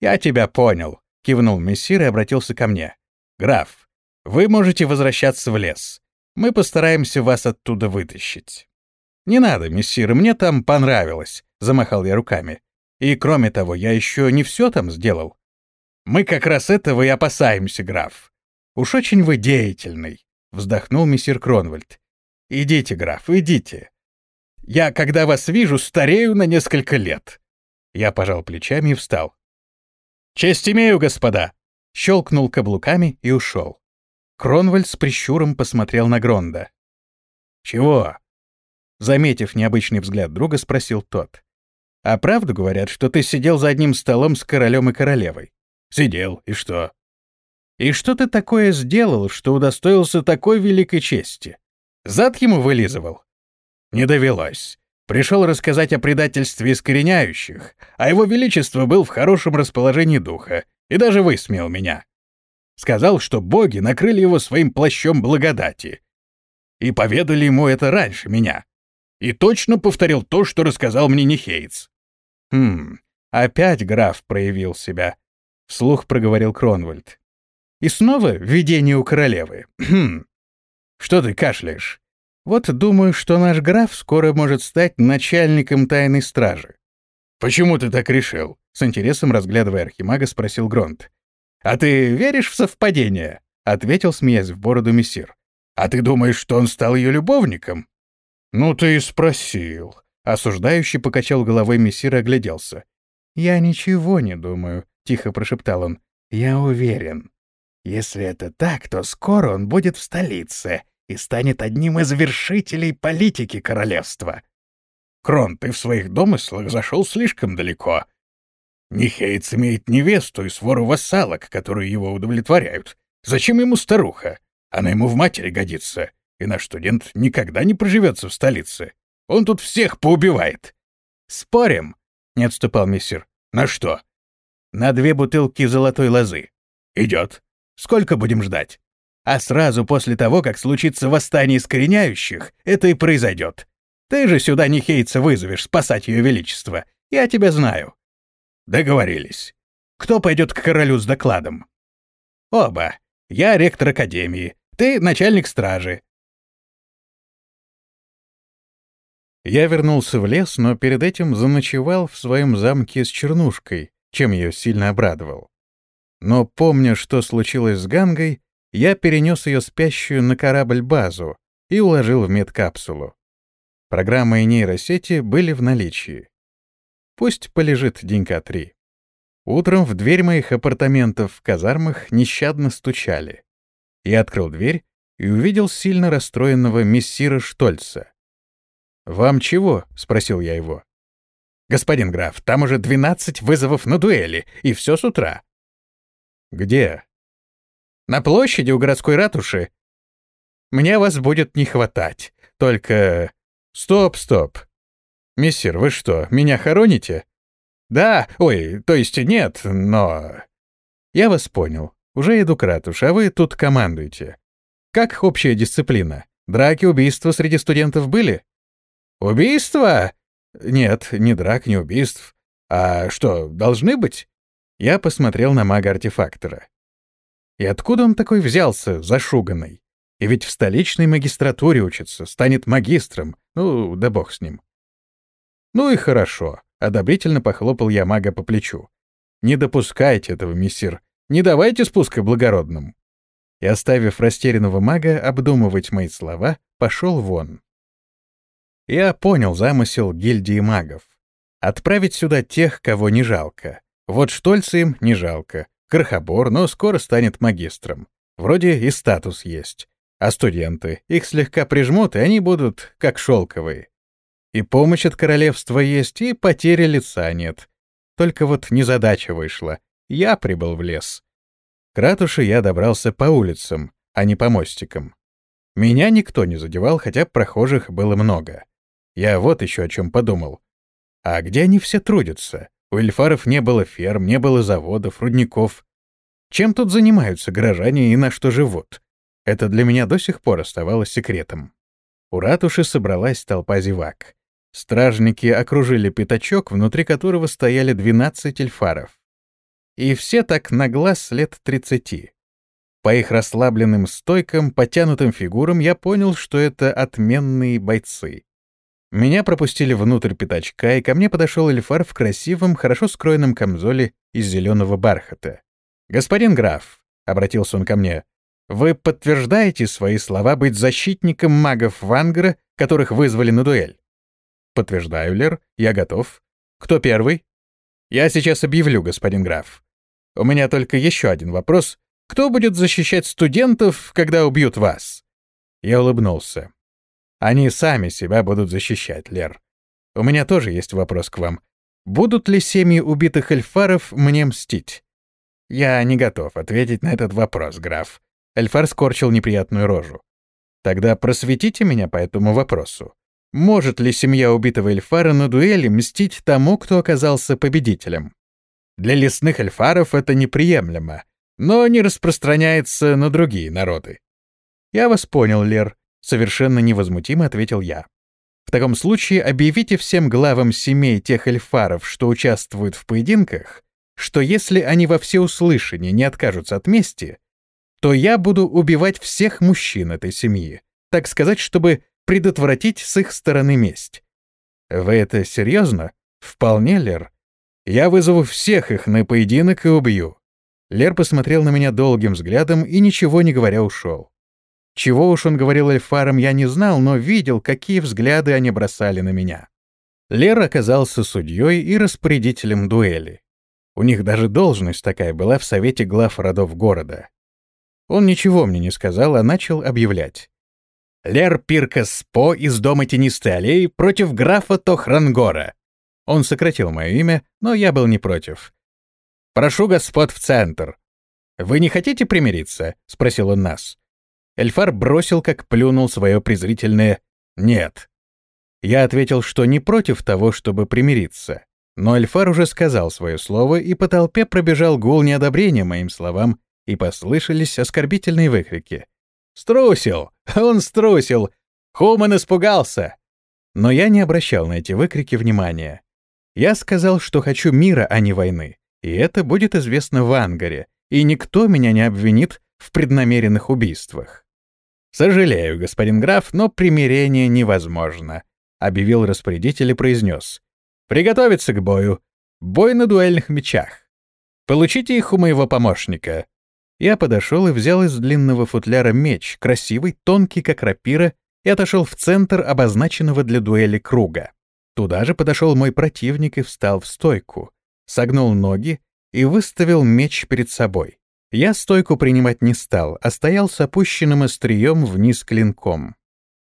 «Я тебя понял», — кивнул мессир и обратился ко мне. «Граф, вы можете возвращаться в лес. Мы постараемся вас оттуда вытащить». «Не надо, мессир, мне там понравилось», — замахал я руками. «И кроме того, я еще не все там сделал». «Мы как раз этого и опасаемся, граф. Уж очень вы деятельный», — вздохнул мессир Кронвальд. «Идите, граф, идите. Я, когда вас вижу, старею на несколько лет». Я пожал плечами и встал. «Честь имею, господа!» Щелкнул каблуками и ушел. Кронвальд с прищуром посмотрел на Гронда. «Чего?» Заметив необычный взгляд друга, спросил тот. «А правду говорят, что ты сидел за одним столом с королем и королевой?» «Сидел, и что?» «И что ты такое сделал, что удостоился такой великой чести? Зад ему вылизывал?» «Не довелось. Пришел рассказать о предательстве искореняющих, а его величество был в хорошем расположении духа и даже высмеял меня. Сказал, что боги накрыли его своим плащом благодати. И поведали ему это раньше меня. И точно повторил то, что рассказал мне Нихейц. «Хм, опять граф проявил себя», — вслух проговорил Кронвальд. «И снова видение у королевы. Хм. Что ты кашляешь? Вот думаю, что наш граф скоро может стать начальником тайной стражи. Почему ты так решил? С интересом разглядывая архимага, спросил Гронт. А ты веришь в совпадение? Ответил, смеясь в бороду мессир. А ты думаешь, что он стал ее любовником? Ну ты и спросил. Осуждающий покачал головой мессир и огляделся. «Я ничего не думаю», — тихо прошептал он. «Я уверен. Если это так, то скоро он будет в столице, и станет одним из вершителей политики королевства. Крон, ты в своих домыслах зашел слишком далеко. Нихейц имеет невесту и свору вассалок, которые его удовлетворяют. Зачем ему старуха? Она ему в матери годится, и наш студент никогда не проживется в столице. Он тут всех поубивает». «Спорим?» — не отступал мессир. «На что?» «На две бутылки золотой лозы». «Идет». «Сколько будем ждать?» «А сразу после того, как случится восстание искореняющих, это и произойдет. Ты же сюда не хейца вызовешь спасать ее величество. Я тебя знаю». «Договорились». «Кто пойдет к королю с докладом?» «Оба. Я ректор академии. Ты начальник стражи. Я вернулся в лес, но перед этим заночевал в своем замке с Чернушкой, чем ее сильно обрадовал. Но, помня, что случилось с Гангой, я перенес ее спящую на корабль-базу и уложил в медкапсулу. Программы и нейросети были в наличии. Пусть полежит денька три. Утром в дверь моих апартаментов в казармах нещадно стучали. Я открыл дверь и увидел сильно расстроенного мессира Штольца. «Вам чего?» — спросил я его. «Господин граф, там уже двенадцать вызовов на дуэли, и все с утра». «Где?» «На площади у городской ратуши. Мне вас будет не хватать. Только...» «Стоп, стоп. Мессир, вы что, меня хороните?» «Да, ой, то есть нет, но...» «Я вас понял. Уже иду к ратуше, а вы тут командуете. Как общая дисциплина? Драки, убийства среди студентов были?» «Убийства?» «Нет, не драк, не убийств. А что, должны быть?» Я посмотрел на мага-артефактора. И откуда он такой взялся, зашуганный? И ведь в столичной магистратуре учится, станет магистром. Ну, да бог с ним. Ну и хорошо. Одобрительно похлопал я мага по плечу. Не допускайте этого, мессир. Не давайте спуска благородным. И, оставив растерянного мага обдумывать мои слова, пошел вон. Я понял замысел гильдии магов. Отправить сюда тех, кого не жалко. Вот Штольца им не жалко. Крохобор, но скоро станет магистром. Вроде и статус есть. А студенты, их слегка прижмут, и они будут как шелковые. И помощь от королевства есть, и потери лица нет. Только вот незадача вышла. Я прибыл в лес. К ратуше я добрался по улицам, а не по мостикам. Меня никто не задевал, хотя прохожих было много. Я вот еще о чем подумал. А где они все трудятся? У эльфаров не было ферм, не было заводов, рудников. Чем тут занимаются горожане и на что живут? Это для меня до сих пор оставалось секретом. У ратуши собралась толпа зевак. Стражники окружили пятачок, внутри которого стояли 12 эльфаров. И все так на глаз лет 30. По их расслабленным стойкам, потянутым фигурам я понял, что это отменные бойцы. Меня пропустили внутрь пятачка, и ко мне подошел эльфар в красивом, хорошо скроенном камзоле из зеленого бархата. «Господин граф», — обратился он ко мне, — «вы подтверждаете свои слова быть защитником магов Вангара, которых вызвали на дуэль?» «Подтверждаю, Лер, я готов. Кто первый?» «Я сейчас объявлю, господин граф. У меня только еще один вопрос. Кто будет защищать студентов, когда убьют вас?» Я улыбнулся. Они сами себя будут защищать, Лер. У меня тоже есть вопрос к вам. Будут ли семьи убитых эльфаров мне мстить? Я не готов ответить на этот вопрос, граф. Эльфар скорчил неприятную рожу. Тогда просветите меня по этому вопросу. Может ли семья убитого эльфара на дуэли мстить тому, кто оказался победителем? Для лесных эльфаров это неприемлемо, но не распространяется на другие народы. Я вас понял, Лер. Совершенно невозмутимо ответил я. В таком случае объявите всем главам семей тех эльфаров, что участвуют в поединках, что если они во всеуслышание не откажутся от мести, то я буду убивать всех мужчин этой семьи, так сказать, чтобы предотвратить с их стороны месть. Вы это серьезно? Вполне, Лер. Я вызову всех их на поединок и убью. Лер посмотрел на меня долгим взглядом и, ничего не говоря, ушел. Чего уж он говорил эльфарам, я не знал, но видел, какие взгляды они бросали на меня. Лер оказался судьей и распорядителем дуэли. У них даже должность такая была в совете глав родов города. Он ничего мне не сказал, а начал объявлять. Лер Пиркас По из дома Тенистой аллеи против графа Тохрангора. Он сократил мое имя, но я был не против. «Прошу господ в центр». «Вы не хотите примириться?» — спросил он нас. Эльфар бросил, как плюнул свое презрительное «нет». Я ответил, что не против того, чтобы примириться. Но Эльфар уже сказал свое слово, и по толпе пробежал гул неодобрения моим словам, и послышались оскорбительные выкрики. «Струсил! Он струсил! Хуман испугался!» Но я не обращал на эти выкрики внимания. Я сказал, что хочу мира, а не войны, и это будет известно в Ангаре, и никто меня не обвинит в преднамеренных убийствах. «Сожалею, господин граф, но примирение невозможно», — объявил распорядитель и произнес. «Приготовиться к бою. Бой на дуэльных мечах. Получите их у моего помощника». Я подошел и взял из длинного футляра меч, красивый, тонкий, как рапира, и отошел в центр обозначенного для дуэли круга. Туда же подошел мой противник и встал в стойку, согнул ноги и выставил меч перед собой. Я стойку принимать не стал, а стоял с опущенным острием вниз клинком.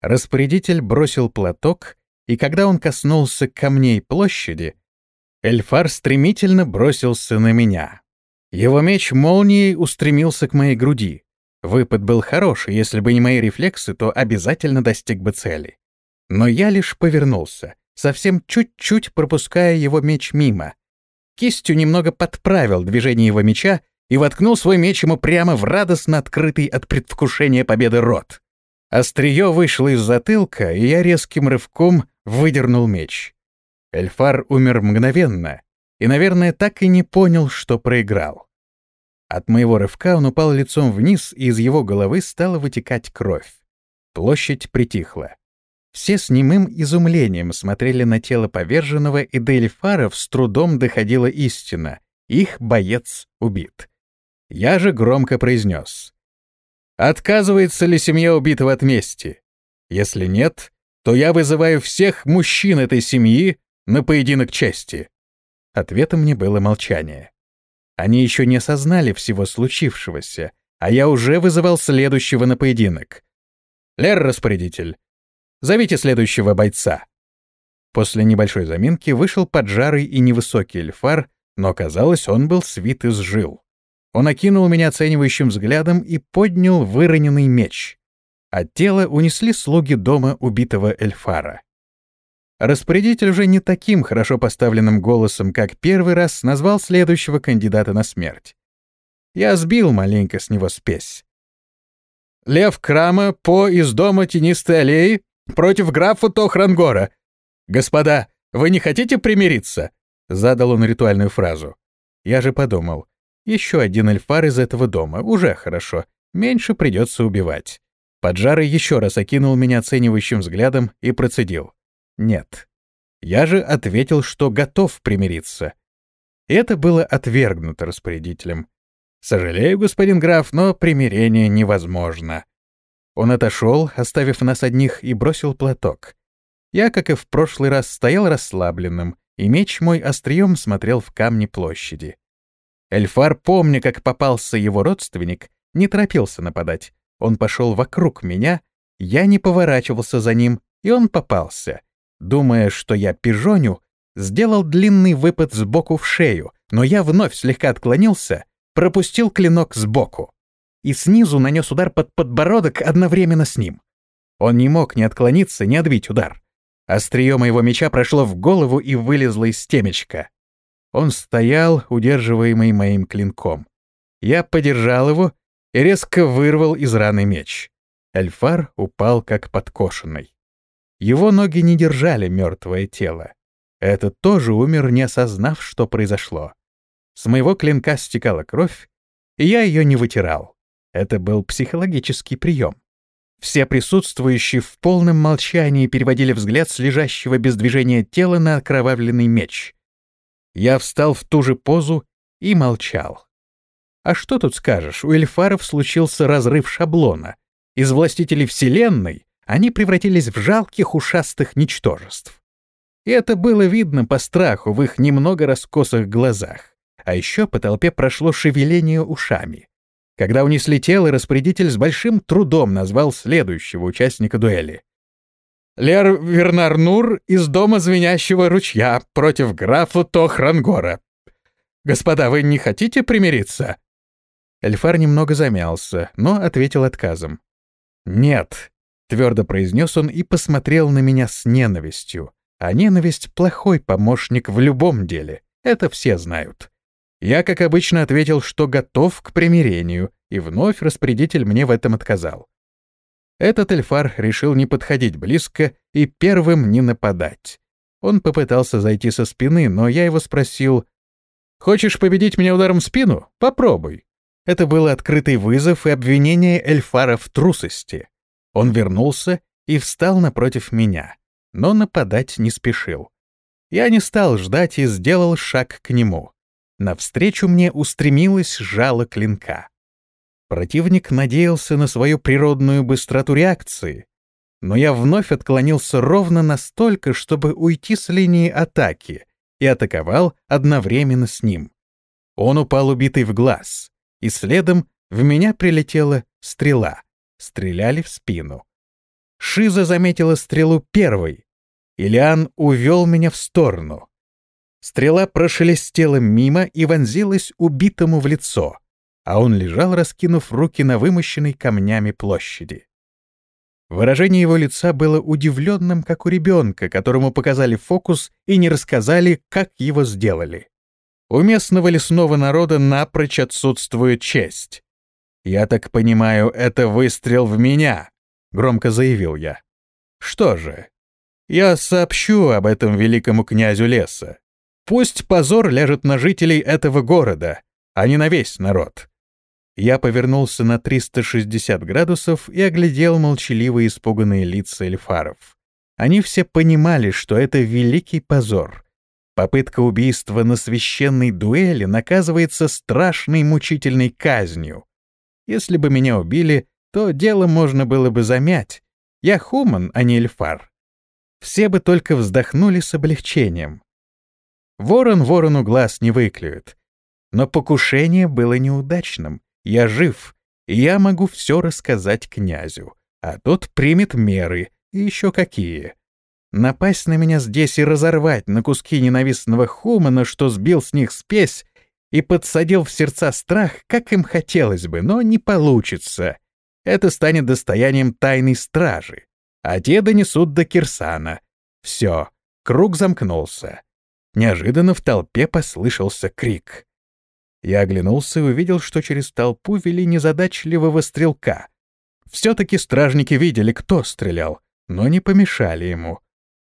Распорядитель бросил платок, и когда он коснулся камней площади, Эльфар стремительно бросился на меня. Его меч молнией устремился к моей груди. Выпад был хороший, если бы не мои рефлексы, то обязательно достиг бы цели. Но я лишь повернулся, совсем чуть-чуть пропуская его меч мимо. Кистью немного подправил движение его меча и воткнул свой меч ему прямо в радостно открытый от предвкушения победы рот. Острие вышло из затылка, и я резким рывком выдернул меч. Эльфар умер мгновенно и, наверное, так и не понял, что проиграл. От моего рывка он упал лицом вниз, и из его головы стала вытекать кровь. Площадь притихла. Все с немым изумлением смотрели на тело поверженного, и до Эльфаров с трудом доходила истина. Их боец убит. Я же громко произнес. Отказывается ли семья убитого от мести? Если нет, то я вызываю всех мужчин этой семьи на поединок чести. Ответом мне было молчание. Они еще не осознали всего случившегося, а я уже вызывал следующего на поединок. Лер-распорядитель, Зовите следующего бойца». После небольшой заминки вышел поджарый и невысокий эльфар, но, казалось, он был свит из жил. Он окинул меня оценивающим взглядом и поднял выроненный меч. От тела унесли слуги дома убитого эльфара. Распорядитель уже не таким хорошо поставленным голосом, как первый раз, назвал следующего кандидата на смерть. Я сбил маленько с него спесь. «Лев Крама по из дома тенистой аллеи против графа Тохрангора. Господа, вы не хотите примириться?» Задал он ритуальную фразу. Я же подумал, еще один эльфар из этого дома, уже хорошо, меньше придется убивать. Поджарый еще раз окинул меня оценивающим взглядом и процедил. «Нет». Я же ответил, что готов примириться. Это было отвергнуто распорядителем. «Сожалею, господин граф, но примирение невозможно. Он отошел, оставив нас одних, и бросил платок. Я, как и в прошлый раз, стоял расслабленным, и меч мой острием смотрел в камни площади. Эльфар, помня, как попался его родственник, не торопился нападать. Он пошел вокруг меня, я не поворачивался за ним, и он попался. Думая, что я пижоню, сделал длинный выпад сбоку в шею, но я вновь слегка отклонился, пропустил клинок сбоку и снизу нанес удар под подбородок одновременно с ним. Он не мог ни отклониться, ни отбить удар. Острие моего меча прошло в голову и вылезло из темечка. Он стоял, удерживаемый моим клинком. Я подержал его и резко вырвал из раны меч. Эльфар упал как подкошенный. Его ноги не держали мертвое тело. Этот тоже умер, не осознав, что произошло. С моего клинка стекала кровь, и я ее не вытирал. Это был психологический прием. Все присутствующие в полном молчании переводили взгляд с лежащего без движения тела на окровавленный меч. Я встал в ту же позу и молчал. А что тут скажешь, у эльфаров случился разрыв шаблона. Из властителей Вселенной они превратились в жалких ушастых ничтожеств. И это было видно по страху в их немного раскосых глазах. А еще по толпе прошло шевеление ушами. Когда унесли тело, распорядитель с большим трудом назвал следующего участника дуэли. Лер Вернарнур из дома звенящего ручья против графа Тохрангора. Господа, вы не хотите примириться? Эльфар немного замялся, но ответил отказом. Нет. Твердо произнес он и посмотрел на меня с ненавистью. А ненависть — плохой помощник в любом деле. Это все знают. Я, как обычно, ответил, что готов к примирению, и вновь распорядитель мне в этом отказал. Этот эльфар решил не подходить близко и первым не нападать. Он попытался зайти со спины, но я его спросил, «Хочешь победить меня ударом в спину? Попробуй». Это был открытый вызов и обвинение эльфара в трусости. Он вернулся и встал напротив меня, но нападать не спешил. Я не стал ждать и сделал шаг к нему. Навстречу мне устремилось жало клинка. Противник надеялся на свою природную быстроту реакции, но я вновь отклонился ровно настолько, чтобы уйти с линии атаки, и атаковал одновременно с ним. Он упал убитый в глаз, и следом в меня прилетела стрела. Стреляли в спину. Шиза заметила стрелу первой. Ильян увел меня в сторону. Стрела прошелестела мимо и вонзилась убитому в лицо а он лежал, раскинув руки на вымощенной камнями площади. Выражение его лица было удивленным, как у ребенка, которому показали фокус и не рассказали, как его сделали. У местного лесного народа напрочь отсутствует честь. «Я так понимаю, это выстрел в меня», — громко заявил я. «Что же, я сообщу об этом великому князю леса. Пусть позор ляжет на жителей этого города, а не на весь народ. Я повернулся на 360 градусов и оглядел молчаливые испуганные лица эльфаров. Они все понимали, что это великий позор. Попытка убийства на священной дуэли наказывается страшной мучительной казнью. Если бы меня убили, то дело можно было бы замять. Я хуман, а не эльфар. Все бы только вздохнули с облегчением. Ворон ворону глаз не выклюет. Но покушение было неудачным. Я жив, и я могу все рассказать князю, а тот примет меры, и еще какие. Напасть на меня здесь и разорвать на куски ненавистного хумана, что сбил с них спесь, и подсадил в сердца страх, как им хотелось бы, но не получится. Это станет достоянием тайной стражи, а те донесут до Кирсана. Все, круг замкнулся. Неожиданно в толпе послышался крик. Я оглянулся и увидел, что через толпу вели незадачливого стрелка. Все-таки стражники видели, кто стрелял, но не помешали ему.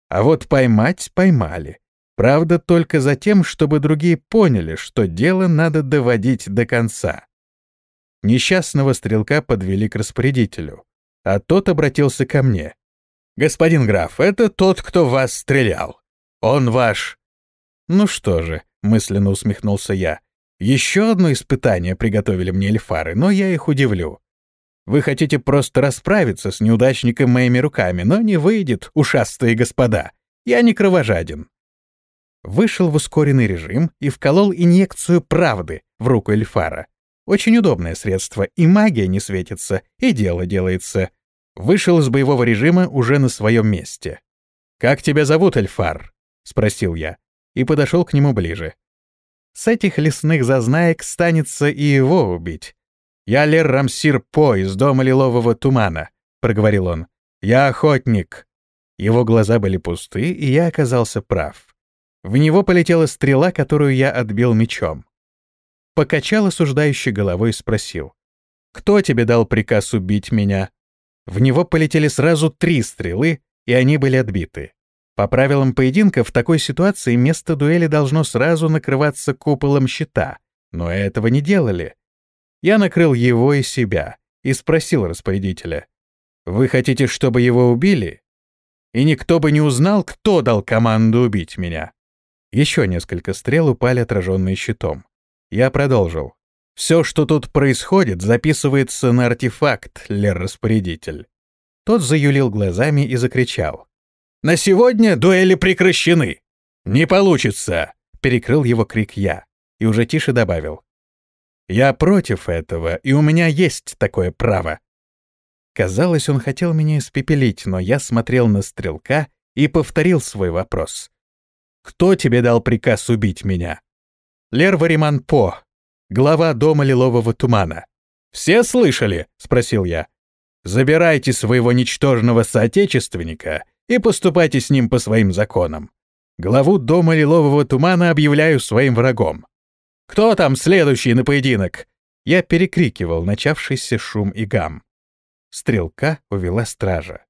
А вот поймать поймали. Правда, только за тем, чтобы другие поняли, что дело надо доводить до конца. Несчастного стрелка подвели к распорядителю, а тот обратился ко мне. «Господин граф, это тот, кто вас стрелял. Он ваш...» «Ну что же», — мысленно усмехнулся я, еще одно испытание приготовили мне эльфары, но я их удивлю. Вы хотите просто расправиться с неудачником моими руками, но не выйдет, ушастые господа. Я не кровожаден. Вышел в ускоренный режим и вколол инъекцию правды в руку эльфара. Очень удобное средство, и магия не светится, и дело делается. Вышел из боевого режима уже на своем месте. «Как тебя зовут, Эльфар?» — спросил я, и подошел к нему ближе. С этих лесных зазнаек станется и его убить. «Я Лер Рамсир По из дома лилового тумана», — проговорил он. «Я охотник». Его глаза были пусты, и я оказался прав. В него полетела стрела, которую я отбил мечом. Покачал осуждающей головой и спросил. «Кто тебе дал приказ убить меня?» В него полетели сразу три стрелы, и они были отбиты. По правилам поединка в такой ситуации место дуэли должно сразу накрываться куполом щита, но этого не делали. Я накрыл его и себя и спросил распорядителя, «Вы хотите, чтобы его убили?» И никто бы не узнал, кто дал команду убить меня. Еще несколько стрел упали, отраженные щитом. Я продолжил. «Все, что тут происходит, записывается на артефакт, лер-распорядитель». Тот заюлил глазами и закричал. На сегодня дуэли прекращены. Не получится, перекрыл его крик я и уже тише добавил. Я против этого, и у меня есть такое право. Казалось, он хотел меня испепелить, но я смотрел на стрелка и повторил свой вопрос. «Кто тебе дал приказ убить меня?» «Лер Вариман По, глава дома лилового тумана». «Все слышали?» — спросил я. Забирайте своего ничтожного соотечественника и поступайте с ним по своим законам. Главу дома лилового тумана объявляю своим врагом. Кто там следующий на поединок? Я перекрикивал начавшийся шум и гам. Стрелка увела стража.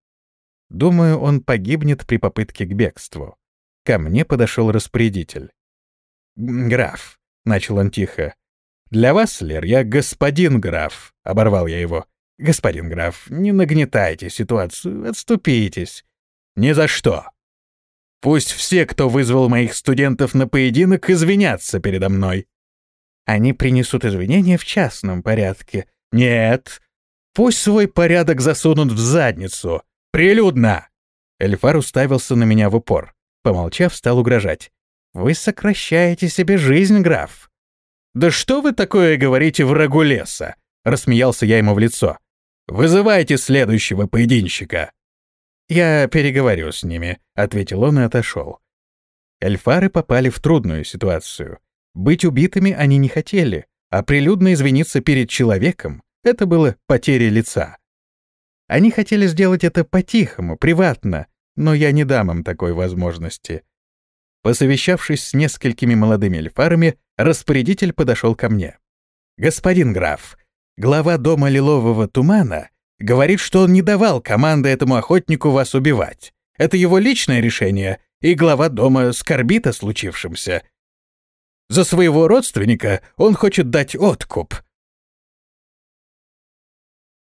Думаю, он погибнет при попытке к бегству. Ко мне подошел распорядитель. «Граф», — начал он тихо, — «для вас, Лер, я господин граф», — оборвал я его. «Господин граф, не нагнетайте ситуацию, отступитесь». «Ни за что», Пусть все, кто вызвал моих студентов на поединок, извинятся передо мной. Они принесут извинения в частном порядке. Нет. Пусть свой порядок засунут в задницу. Прилюдно. Эльфар уставился на меня в упор. Помолчав, стал угрожать. «Вы сокращаете себе жизнь, граф». «Да что вы такое говорите врагу леса?» — рассмеялся я ему в лицо. «Вызывайте следующего поединщика». «Я переговорю с ними», — ответил он и отошел. Эльфары попали в трудную ситуацию. Быть убитыми они не хотели, а прилюдно извиниться перед человеком — это было потерей лица. Они хотели сделать это по-тихому, приватно, но я не дам им такой возможности. Посовещавшись с несколькими молодыми эльфарами, распорядитель подошел ко мне. «Господин граф, глава дома Лилового тумана Говорит, что он не давал команды этому охотнику вас убивать. Это его личное решение, и глава дома скорбит о случившемся. За своего родственника он хочет дать откуп.